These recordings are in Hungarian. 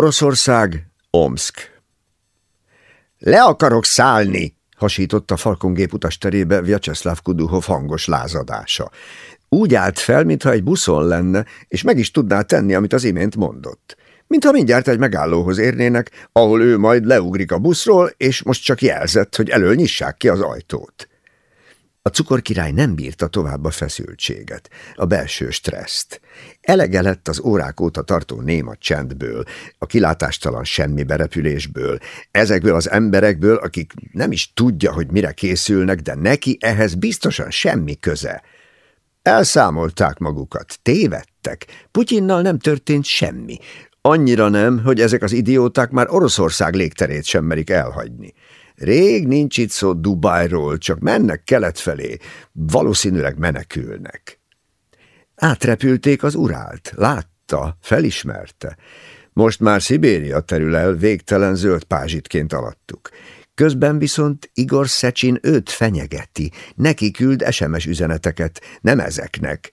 Oroszország, Omsk. Le akarok szállni, hasította Falkongép utasterébe Vyacheslav Kuduhov hangos lázadása. Úgy állt fel, mintha egy buszon lenne, és meg is tudná tenni, amit az imént mondott. Mintha mindjárt egy megállóhoz érnének, ahol ő majd leugrik a buszról, és most csak jelzett, hogy elől nyissák ki az ajtót. A cukorkirály nem bírta tovább a feszültséget, a belső stresszt. Elege lett az órák óta tartó néma csendből, a kilátástalan semmi berepülésből, ezekből az emberekből, akik nem is tudja, hogy mire készülnek, de neki ehhez biztosan semmi köze. Elszámolták magukat, tévedtek, Putyinnal nem történt semmi, annyira nem, hogy ezek az idióták már Oroszország légterét sem merik elhagyni. Rég nincs itt szó Dubájról, csak mennek kelet felé, valószínűleg menekülnek. Átrepülték az Urált, látta, felismerte. Most már Szibéria terül el végtelen zöld pázsitként alattuk. Közben viszont Igor Szecsin őt fenyegeti, neki küld SMS üzeneteket, nem ezeknek.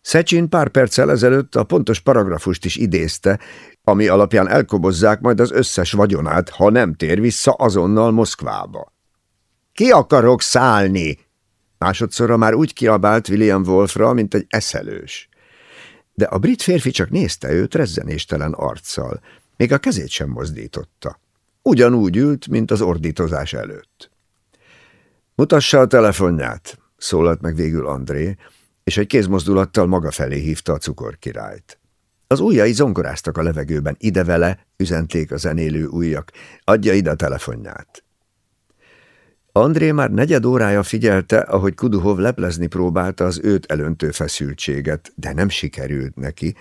Szecsin pár perccel ezelőtt a pontos paragrafust is idézte, ami alapján elkobozzák majd az összes vagyonát, ha nem tér vissza azonnal Moszkvába. Ki akarok szállni? Másodszorra már úgy kiabált William Wolfra, mint egy eszelős. De a brit férfi csak nézte őt rezzenéstelen arccal, még a kezét sem mozdította. Ugyanúgy ült, mint az ordítozás előtt. Mutassa a telefonját, szólalt meg végül André, és egy kézmozdulattal maga felé hívta a cukorkirályt. Az ujjai zongoráztak a levegőben, ide-vele, üzenték a zenélő ujjak, adja ide a telefonját. André már negyed órája figyelte, ahogy Kuduhov leplezni próbálta az őt elöntő feszültséget, de nem sikerült neki,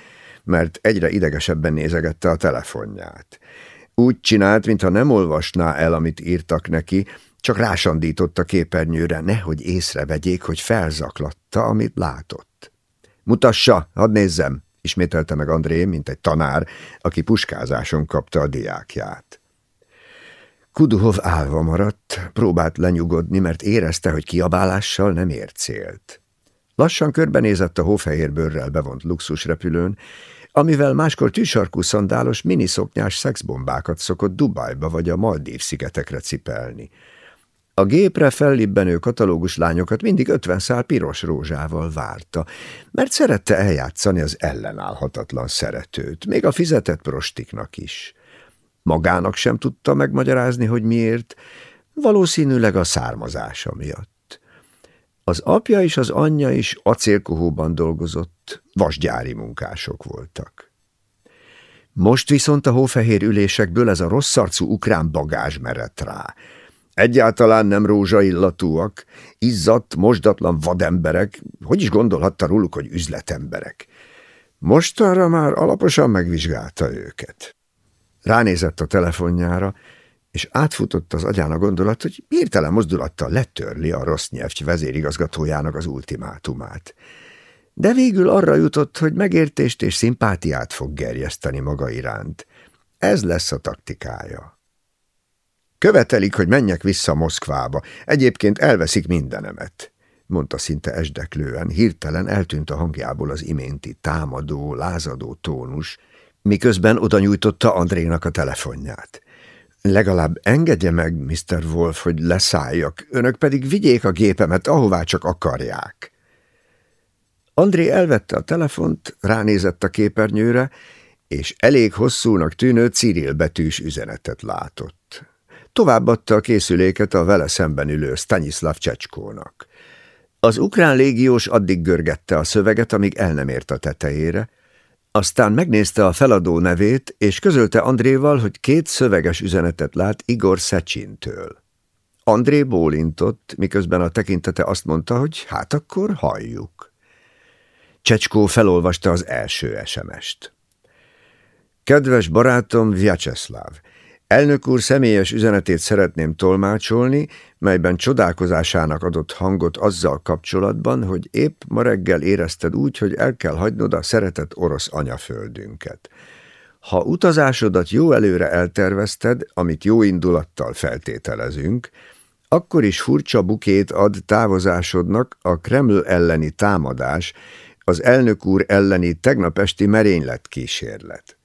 mert egyre idegesebben nézegette a telefonját. Úgy csinált, mintha nem olvasná el, amit írtak neki, csak rásandított a képernyőre, nehogy észrevegyék, hogy felzaklatta, amit látott. Mutassa, hadd nézzem, ismételte meg André, mint egy tanár, aki puskázáson kapta a diákját. Kuduhov állva maradt, próbált lenyugodni, mert érezte, hogy kiabálással nem ért célt. Lassan körbenézett a hófehérbőrrel bevont luxusrepülőn, amivel máskor tűsarkú szandálos miniszoknyás szexbombákat szokott Dubajba vagy a Maldív szigetekre cipelni. A gépre fellibbenő katalógus lányokat mindig ötven szál piros rózsával várta, mert szerette eljátszani az ellenállhatatlan szeretőt, még a fizetett prostiknak is. Magának sem tudta megmagyarázni, hogy miért, valószínűleg a származása miatt. Az apja és az anyja is acélkohóban dolgozott, vasgyári munkások voltak. Most viszont a hófehér ülésekből ez a rosszarcú ukrán bagázs merett rá, Egyáltalán nem rózsaillatúak, izzadt, mosdatlan vademberek, hogy is gondolhatta róluk, hogy üzletemberek. Mostanra már alaposan megvizsgálta őket. Ránézett a telefonjára, és átfutott az agyán a gondolat, hogy hirtelen mozdulattal letörli a rossz nyelvty vezérigazgatójának az ultimátumát. De végül arra jutott, hogy megértést és szimpátiát fog gerjeszteni maga iránt. Ez lesz a taktikája. Követelik, hogy menjek vissza Moszkvába, egyébként elveszik mindenemet, mondta szinte esdeklően, hirtelen eltűnt a hangjából az iménti támadó, lázadó tónus, miközben oda nyújtotta Andrénak a telefonját. Legalább engedje meg, Mr. Wolf, hogy leszálljak, önök pedig vigyék a gépemet, ahová csak akarják. André elvette a telefont, ránézett a képernyőre, és elég hosszúnak tűnő Cyril betűs üzenetet látott. Továbbadta a készüléket a vele szemben ülő Stanislav Csecskónak. Az ukrán légiós addig görgette a szöveget, amíg el nem ért a tetejére, aztán megnézte a feladó nevét, és közölte Andréval, hogy két szöveges üzenetet lát Igor Szecsintől. André bólintott, miközben a tekintete azt mondta, hogy hát akkor halljuk. Csecskó felolvasta az első SMS-t. Kedves barátom Vyacheslav, Elnök úr személyes üzenetét szeretném tolmácsolni, melyben csodálkozásának adott hangot azzal kapcsolatban, hogy épp ma reggel érezted úgy, hogy el kell hagynod a szeretett orosz anyaföldünket. Ha utazásodat jó előre eltervezted, amit jó indulattal feltételezünk, akkor is furcsa bukét ad távozásodnak a Kreml elleni támadás, az elnök úr elleni tegnap esti merénylet kísérlet.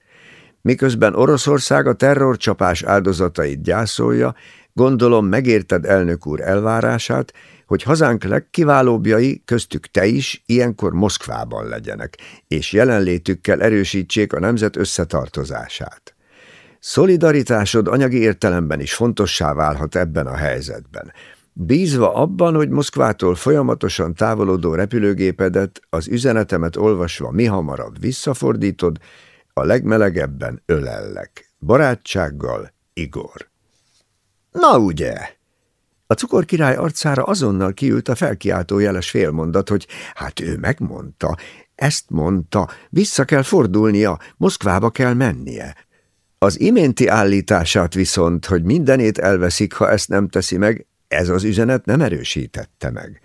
Miközben Oroszország a terrorcsapás áldozatait gyászolja, gondolom megérted elnök úr elvárását, hogy hazánk legkiválóbbjai, köztük te is, ilyenkor Moszkvában legyenek, és jelenlétükkel erősítsék a nemzet összetartozását. Szolidaritásod anyagi értelemben is fontossá válhat ebben a helyzetben. Bízva abban, hogy Moszkvától folyamatosan távolodó repülőgépedet az üzenetemet olvasva mi hamarabb visszafordítod, a legmelegebben ölellek. Barátsággal, Igor. Na ugye! A cukorkirály arcára azonnal kiült a felkiáltó jeles félmondat, hogy hát ő megmondta, ezt mondta, vissza kell fordulnia, Moszkvába kell mennie. Az iménti állítását viszont, hogy mindenét elveszik, ha ezt nem teszi meg, ez az üzenet nem erősítette meg.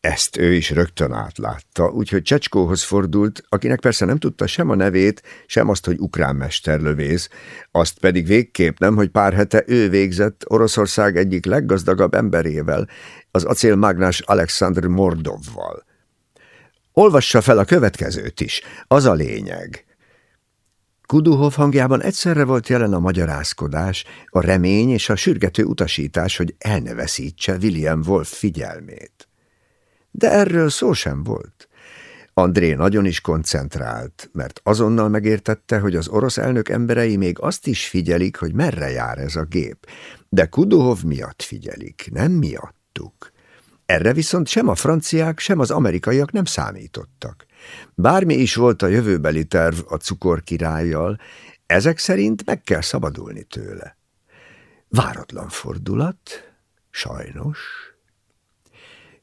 Ezt ő is rögtön átlátta, úgyhogy Csecskóhoz fordult, akinek persze nem tudta sem a nevét, sem azt, hogy ukrán mesterlövész, azt pedig végképp nem, hogy pár hete ő végzett Oroszország egyik leggazdagabb emberével, az acélmágnás Alexandr Mordovval. Olvassa fel a következőt is, az a lényeg. Kuduhov hangjában egyszerre volt jelen a magyarázkodás, a remény és a sürgető utasítás, hogy elneveszítse William Wolf figyelmét. De erről szó sem volt. André nagyon is koncentrált, mert azonnal megértette, hogy az orosz elnök emberei még azt is figyelik, hogy merre jár ez a gép, de Kuduhov miatt figyelik, nem miattuk. Erre viszont sem a franciák, sem az amerikaiak nem számítottak. Bármi is volt a jövőbeli terv a cukor királlyal, ezek szerint meg kell szabadulni tőle. Váratlan fordulat, sajnos.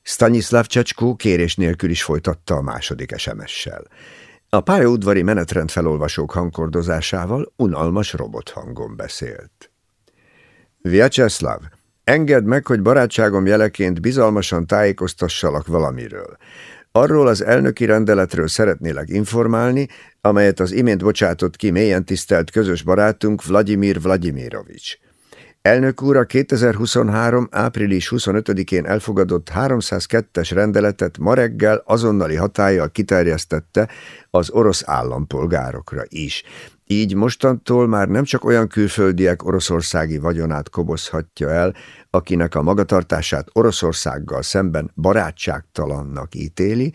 Stanislav Csecskó kérés nélkül is folytatta a második SMS-sel. A pályaudvari menetrend felolvasók hangkordozásával unalmas robothangon beszélt. Vyacheslav, engedd meg, hogy barátságom jeleként bizalmasan tájékoztassalak valamiről. Arról az elnöki rendeletről szeretnélek informálni, amelyet az imént bocsátott ki mélyen tisztelt közös barátunk Vladimir Vladimirovics. Elnök úr a 2023. április 25-én elfogadott 302-es rendeletet ma reggel azonnali hatállyal kiterjesztette az orosz állampolgárokra is. Így mostantól már nem csak olyan külföldiek oroszországi vagyonát kobozhatja el, akinek a magatartását Oroszországgal szemben barátságtalannak ítéli,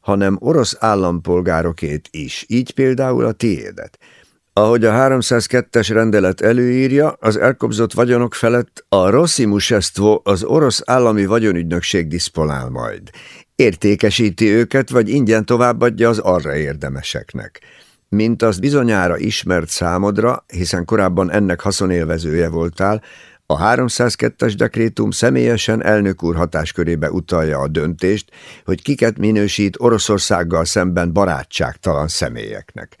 hanem orosz állampolgárokét is, így például a tiédet. Ahogy a 302-es rendelet előírja, az elkobzott vagyonok felett a Rossimusestvo, az orosz állami vagyonügynökség diszponál majd. Értékesíti őket, vagy ingyen továbbadja az arra érdemeseknek. Mint az bizonyára ismert számodra, hiszen korábban ennek haszonélvezője voltál, a 302-es dekrétum személyesen elnök úr hatáskörébe utalja a döntést, hogy kiket minősít Oroszországgal szemben barátságtalan személyeknek.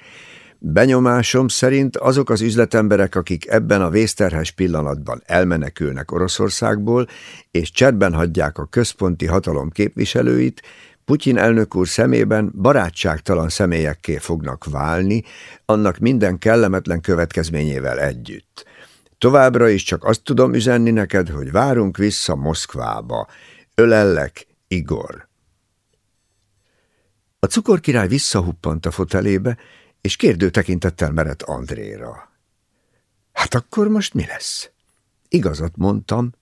Benyomásom szerint azok az üzletemberek, akik ebben a vészterhes pillanatban elmenekülnek Oroszországból, és cserben hagyják a központi hatalom képviselőit, Putyin elnök úr szemében barátságtalan személyekké fognak válni, annak minden kellemetlen következményével együtt. Továbbra is csak azt tudom üzenni neked, hogy várunk vissza Moszkvába. Ölellek, Igor. A cukorkirály visszahuppant a fotelébe, és kérdő tekintettel merett Andréra. Hát akkor most mi lesz? Igazat mondtam,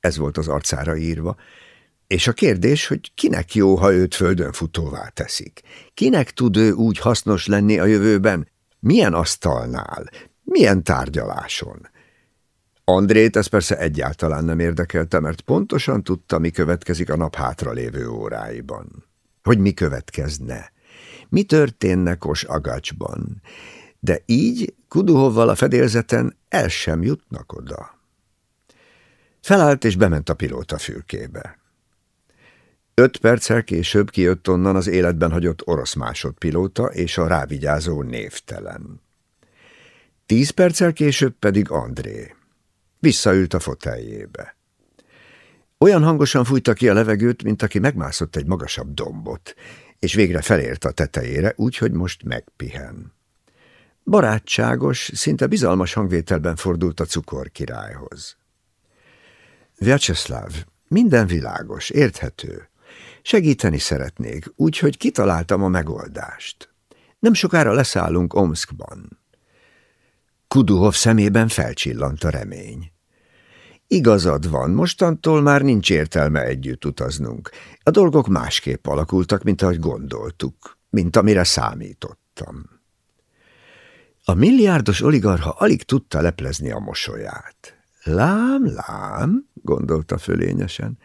ez volt az arcára írva, és a kérdés, hogy kinek jó, ha őt földön futóvá teszik? Kinek tud ő úgy hasznos lenni a jövőben? Milyen asztalnál? Milyen tárgyaláson? Andrét ez persze egyáltalán nem érdekelte, mert pontosan tudta, mi következik a nap hátra lévő óráiban. Hogy mi következne. Mi történne Kos Agacsban. De így Kuduhovval a fedélzeten el sem jutnak oda. Felállt és bement a pilóta fülkébe. Öt perccel később kijött onnan az életben hagyott orosz másodpilóta és a rávigyázó névtelen. Tíz perccel később pedig André. Visszaült a foteljébe. Olyan hangosan fújta ki a levegőt, mint aki megmászott egy magasabb dombot, és végre felért a tetejére, úgyhogy most megpihen. Barátságos, szinte bizalmas hangvételben fordult a cukorkirályhoz. Vyacheslav, minden világos, érthető. Segíteni szeretnék, úgyhogy kitaláltam a megoldást. Nem sokára leszállunk Omskban. Kuduhov szemében felcsillant a remény. Igazad van, mostantól már nincs értelme együtt utaznunk. A dolgok másképp alakultak, mint ahogy gondoltuk, mint amire számítottam. A milliárdos oligarha alig tudta leplezni a mosolyát. Lám, lám, gondolta fölényesen,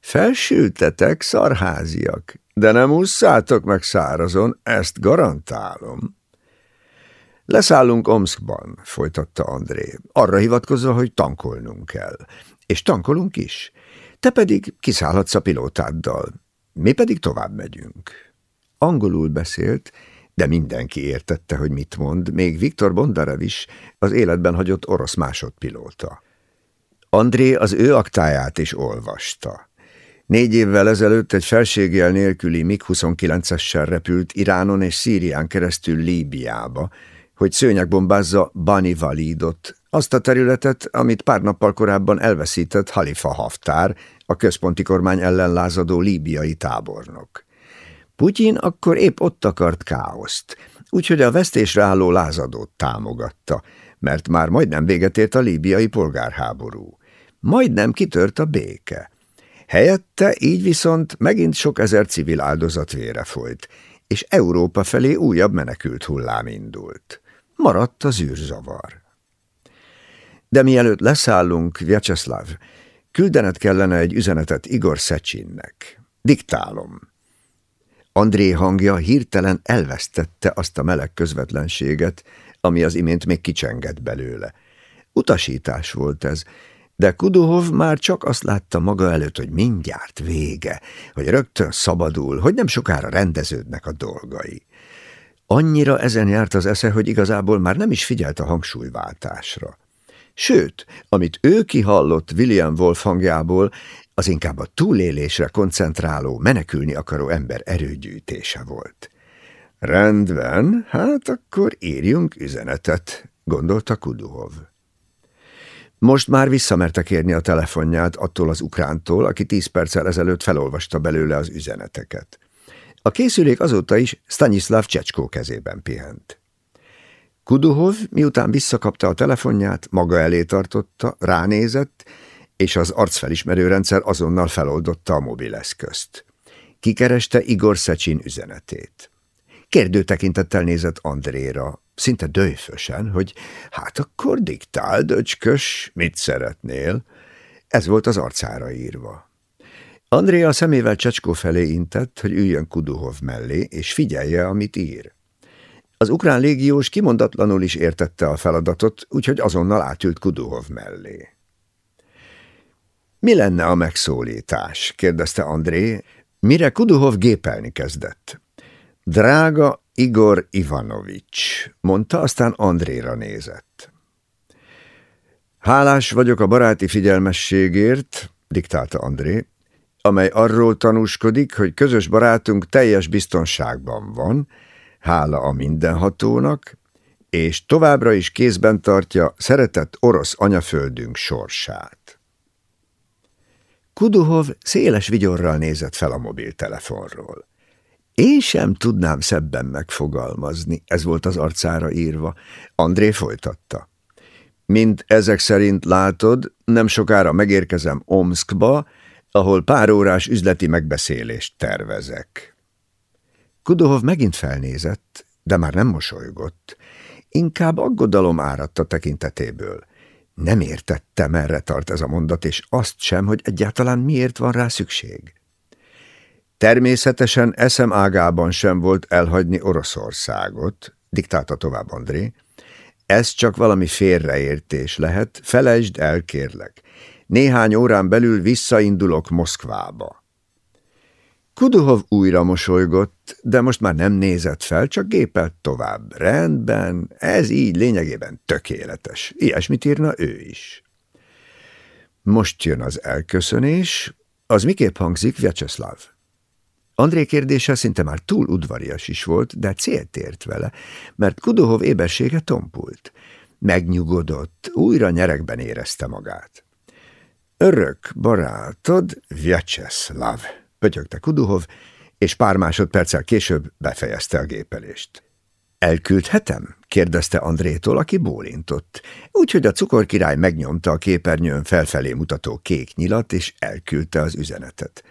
felsültetek, szarháziak, de nem ússzátok meg szárazon, ezt garantálom. Leszállunk Omskban, folytatta André, arra hivatkozva, hogy tankolnunk kell. És tankolunk is. Te pedig kiszállhatsz a pilótáddal. Mi pedig tovább megyünk. Angolul beszélt, de mindenki értette, hogy mit mond, még Viktor Bondarev is, az életben hagyott orosz másodpilóta. André az ő aktáját is olvasta. Négy évvel ezelőtt egy felségjel nélküli MiG-29-essel repült Iránon és Szírián keresztül Líbiába, hogy szőnyegbombázza Bani Validot, azt a területet, amit pár nappal korábban elveszített Halifa Haftár, a központi kormány ellen lázadó líbiai tábornok. Putyin akkor épp ott akart káoszt, úgyhogy a vesztésre álló lázadót támogatta, mert már majdnem véget ért a líbiai polgárháború. Majdnem kitört a béke. Helyette így viszont megint sok ezer civil áldozat vére folyt, és Európa felé újabb menekült hullám indult. Maradt az űrzavar. De mielőtt leszállunk, Vyacheslav, küldened kellene egy üzenetet Igor Szecsinnek. Diktálom. André hangja hirtelen elvesztette azt a meleg közvetlenséget, ami az imént még kicsengett belőle. Utasítás volt ez, de Kuduhov már csak azt látta maga előtt, hogy mindjárt vége, hogy rögtön szabadul, hogy nem sokára rendeződnek a dolgai. Annyira ezen járt az esze, hogy igazából már nem is figyelt a hangsúlyváltásra. Sőt, amit ő kihallott William Wolf hangjából, az inkább a túlélésre koncentráló, menekülni akaró ember erőgyűjtése volt. Rendben, hát akkor írjunk üzenetet, gondolta Kuduhov. Most már visszamerte kérni a telefonját attól az ukrántól, aki tíz perccel ezelőtt felolvasta belőle az üzeneteket. A készülék azóta is Stanislav Csecskó kezében pihent. Kuduhov, miután visszakapta a telefonját, maga elé tartotta, ránézett, és az arcfelismerő rendszer azonnal feloldotta a mobileszközt. Kikereste Igor Szecsin üzenetét. Kérdő tekintettel nézett Andréra, szinte dőfösen, hogy hát akkor diktál, döcskös, mit szeretnél? Ez volt az arcára írva. André a szemével Csecskó felé intett, hogy üljön Kuduhov mellé, és figyelje, amit ír. Az ukrán légiós kimondatlanul is értette a feladatot, úgyhogy azonnal átült Kuduhov mellé. Mi lenne a megszólítás? kérdezte André, mire Kuduhov gépelni kezdett. Drága Igor Ivanovics, mondta, aztán Andréra nézett. Hálás vagyok a baráti figyelmességért, diktálta André, amely arról tanúskodik, hogy közös barátunk teljes biztonságban van, hála a mindenhatónak, és továbbra is kézben tartja szeretett orosz anyaföldünk sorsát. Kuduhov széles vigyorral nézett fel a mobiltelefonról. Én sem tudnám szebben megfogalmazni, ez volt az arcára írva. André folytatta. Mint ezek szerint látod, nem sokára megérkezem Omskba, ahol pár órás üzleti megbeszélést tervezek. Kudohov megint felnézett, de már nem mosolygott. Inkább aggodalom áradt a tekintetéből. Nem értette, merre tart ez a mondat, és azt sem, hogy egyáltalán miért van rá szükség. Természetesen eszem ágában sem volt elhagyni Oroszországot, diktálta tovább André. Ez csak valami félreértés lehet, felejtsd el, kérlek. Néhány órán belül visszaindulok Moszkvába. Kuduhov újra mosolygott, de most már nem nézett fel, csak gépelt tovább. Rendben, ez így lényegében tökéletes. Ilyesmit írna ő is. Most jön az elköszönés. Az miképp hangzik, Vyacheslav? André kérdése szinte már túl udvarias is volt, de célt ért vele, mert Kuduhov ébersége tompult. Megnyugodott, újra nyerekben érezte magát. Örök barátod, Vyacheslav, pötyögte Kuduhov, és pár másodperccel később befejezte a gépelést. Elküldhetem? kérdezte Andrétól, aki bólintott. Úgyhogy a cukorkirály megnyomta a képernyőn felfelé mutató kék nyilat, és elküldte az üzenetet.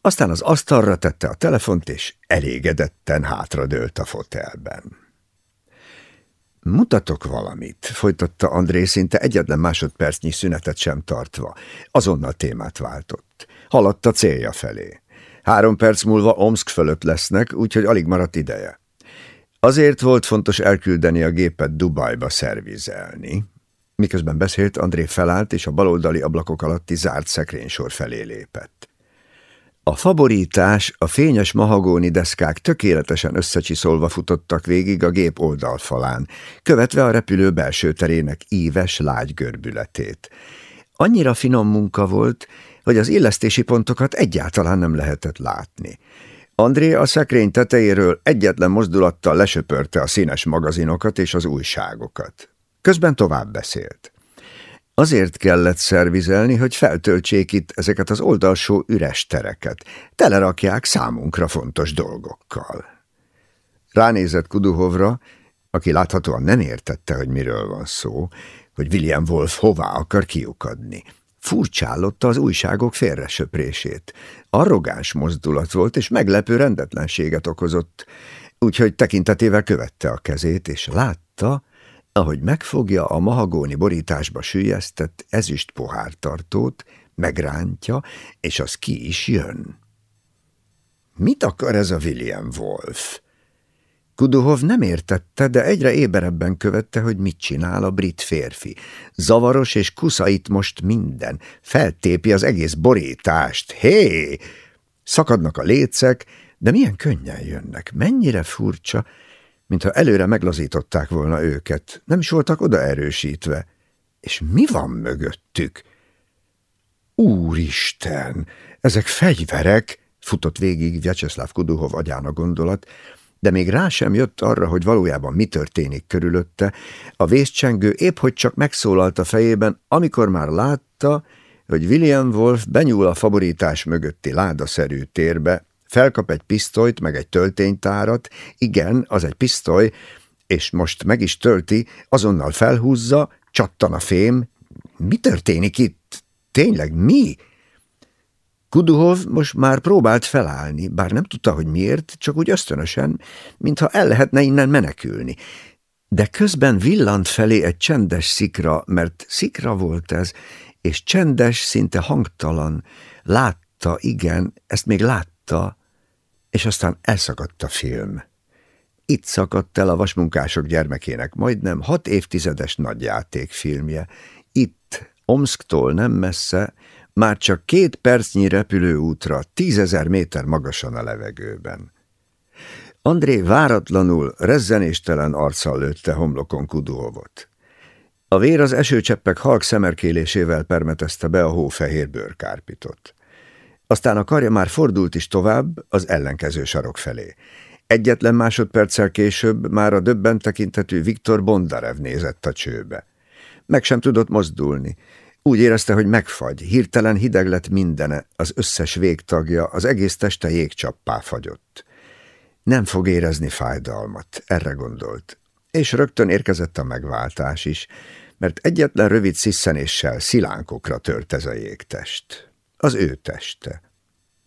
Aztán az asztalra tette a telefont, és elégedetten hátradőlt a fotelben. Mutatok valamit, folytatta André szinte egyetlen másodpercnyi szünetet sem tartva. Azonnal témát váltott. Haladt a célja felé. Három perc múlva Omsk fölött lesznek, úgyhogy alig maradt ideje. Azért volt fontos elküldeni a gépet Dubajba szervizelni. Miközben beszélt, André felállt, és a baloldali ablakok alatti zárt szekrénysor felé lépett. A faborítás, a fényes mahagóni deszkák tökéletesen összecsiszolva futottak végig a gép oldalfalán, követve a repülő belső terének íves, lágy görbületét. Annyira finom munka volt, hogy az illesztési pontokat egyáltalán nem lehetett látni. André a szekrény tetejéről egyetlen mozdulattal lesöpörte a színes magazinokat és az újságokat. Közben tovább beszélt. Azért kellett szervizelni, hogy feltöltsék itt ezeket az oldalsó üres tereket, telerakják számunkra fontos dolgokkal. Ránézett Kuduhovra, aki láthatóan nem értette, hogy miről van szó, hogy William Wolf hová akar kiukadni. Furcsállotta az újságok félresöprését. Arrogáns mozdulat volt, és meglepő rendetlenséget okozott, úgyhogy tekintetével követte a kezét, és látta, ahogy megfogja a mahagóni borításba sűjesztett ezüst pohártartót, megrántja, és az ki is jön. Mit akar ez a William Wolf? Kuduhov nem értette, de egyre éberebben követte, hogy mit csinál a brit férfi. Zavaros és kuszait most minden. Feltépi az egész borítást. Hé! Szakadnak a lécek, de milyen könnyen jönnek. Mennyire furcsa, mintha előre meglazították volna őket. Nem is voltak oda erősítve. És mi van mögöttük? Úristen! Ezek fegyverek! futott végig Vyacheslav Kuduhov agyána gondolat, de még rá sem jött arra, hogy valójában mi történik körülötte, a vészcsengő épp hogy csak megszólalt a fejében, amikor már látta, hogy William Wolf benyúl a favoritás mögötti ládaszerű térbe, felkap egy pisztolyt, meg egy tölténytárat, igen, az egy pisztoly, és most meg is tölti, azonnal felhúzza, csattan a fém. Mi történik itt? Tényleg mi? Kuduhov most már próbált felállni, bár nem tudta, hogy miért, csak úgy ösztönösen, mintha el lehetne innen menekülni. De közben villant felé egy csendes szikra, mert szikra volt ez, és csendes, szinte hangtalan. Látta, igen, ezt még látta, és aztán elszakadt a film. Itt szakadt el a vasmunkások gyermekének majdnem hat évtizedes nagyjátékfilmje. Itt, Omsktól nem messze, már csak két percnyi repülőútra, tízezer méter magasan a levegőben. André váratlanul, rezzenéstelen arccal lőtte homlokon Kuduhovot. A vér az esőcseppek halk szemerkélésével permetezte be a hófehér bőrkárpitot. Aztán a karja már fordult is tovább, az ellenkező sarok felé. Egyetlen másodperccel később már a döbben tekintetű Viktor Bondarev nézett a csőbe. Meg sem tudott mozdulni, úgy érezte, hogy megfagy, hirtelen hideg lett mindene, az összes végtagja, az egész teste jégcsappá fagyott. Nem fog érezni fájdalmat, erre gondolt. És rögtön érkezett a megváltás is, mert egyetlen rövid sziszenéssel szilánkokra tört ez a jégtest. Az ő teste.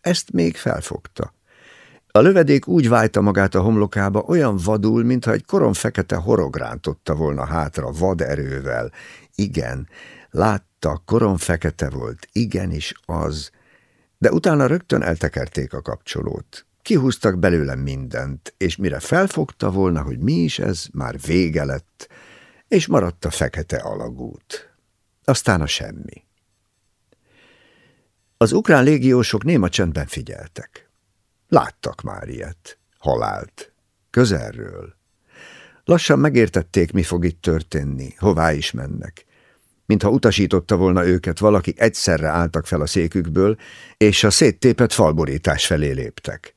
Ezt még felfogta. A lövedék úgy vájta magát a homlokába, olyan vadul, mintha egy korom fekete horog rántotta volna hátra vad erővel. Igen, Látta, korom fekete volt, igenis az, de utána rögtön eltekerték a kapcsolót. Kihúztak belőle mindent, és mire felfogta volna, hogy mi is ez, már vége lett, és maradt a fekete alagút. Aztán a semmi. Az ukrán légiósok néma csendben figyeltek. Láttak már ilyet, halált, közelről. Lassan megértették, mi fog itt történni, hová is mennek mintha utasította volna őket valaki, egyszerre álltak fel a székükből, és a széttépet falborítás felé léptek.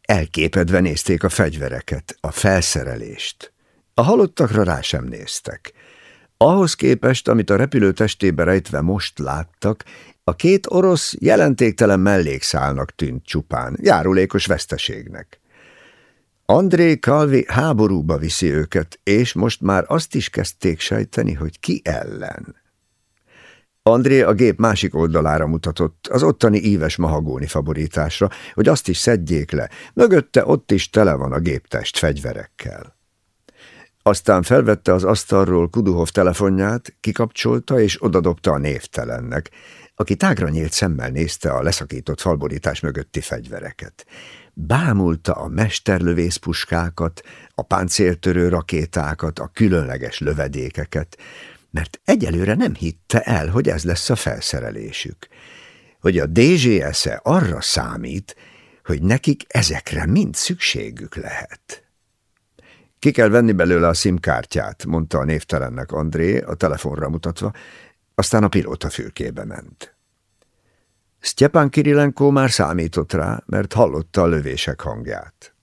Elképedve nézték a fegyvereket, a felszerelést. A halottakra rá sem néztek. Ahhoz képest, amit a repülő testébe rejtve most láttak, a két orosz jelentéktelen mellékszálnak tűnt csupán, járulékos veszteségnek. André Calvi háborúba viszi őket, és most már azt is kezdték sejteni, hogy ki ellen. André a gép másik oldalára mutatott, az ottani íves mahagóni favoritásra, hogy azt is szedjék le, mögötte ott is tele van a géptest fegyverekkel. Aztán felvette az asztalról Kuduhov telefonját, kikapcsolta és odadobta a névtelennek, aki tágra nyílt szemmel nézte a leszakított falborítás mögötti fegyvereket. Bámulta a mesterlövészpuskákat, a páncéltörő rakétákat, a különleges lövedékeket, mert egyelőre nem hitte el, hogy ez lesz a felszerelésük. Hogy a DGS-e arra számít, hogy nekik ezekre mind szükségük lehet. Ki kell venni belőle a szimkártyát, mondta a névtelennek André, a telefonra mutatva, aztán a pilóta fülkébe ment. Sztyepán Kirilenko már számított rá, mert hallotta a lövések hangját.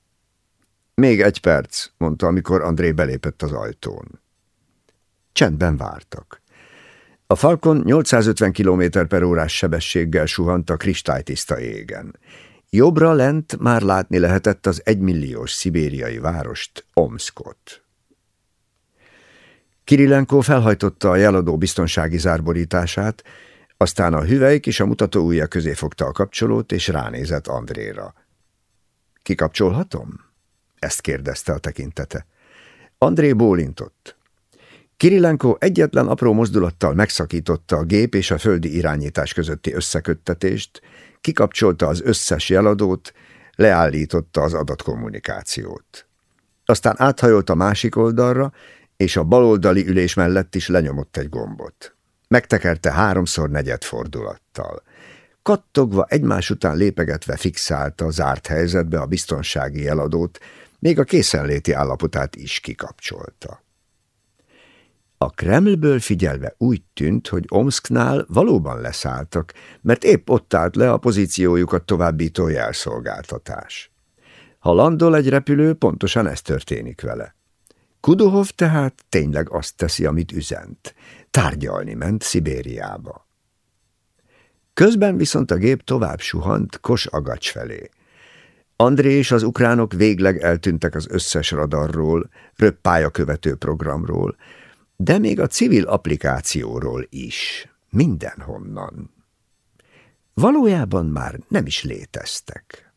Még egy perc, mondta, amikor André belépett az ajtón. Csendben vártak. A Falcon 850 km per órás sebességgel suhant a kristálytiszta égen. Jobbra lent már látni lehetett az egymilliós szibériai várost, Omskot. Kirilenko felhajtotta a jeladó biztonsági zárborítását, aztán a hüvelyk és a mutató ujja közé fogta a kapcsolót, és ránézett Andréra. Kikapcsolhatom? Ezt kérdezte a tekintete. André bólintott. Kirilenko egyetlen apró mozdulattal megszakította a gép és a földi irányítás közötti összeköttetést, kikapcsolta az összes jeladót, leállította az adatkommunikációt. Aztán áthajolt a másik oldalra, és a baloldali ülés mellett is lenyomott egy gombot. Megtekerte háromszor negyed fordulattal. Kattogva egymás után lépegetve fixálta zárt helyzetbe a biztonsági jeladót, még a készenléti állapotát is kikapcsolta. A Kremlből figyelve úgy tűnt, hogy Omsknál valóban leszálltak, mert épp ott állt le a pozíciójukat továbbító jelszolgáltatás. Ha landol egy repülő, pontosan ez történik vele. Kudohov tehát tényleg azt teszi, amit üzent. Tárgyalni ment Szibériába. Közben viszont a gép tovább suhant Kos Agacs felé. André és az ukránok végleg eltűntek az összes radarról, röppályakövető programról, de még a civil applikációról is, mindenhonnan. Valójában már nem is léteztek.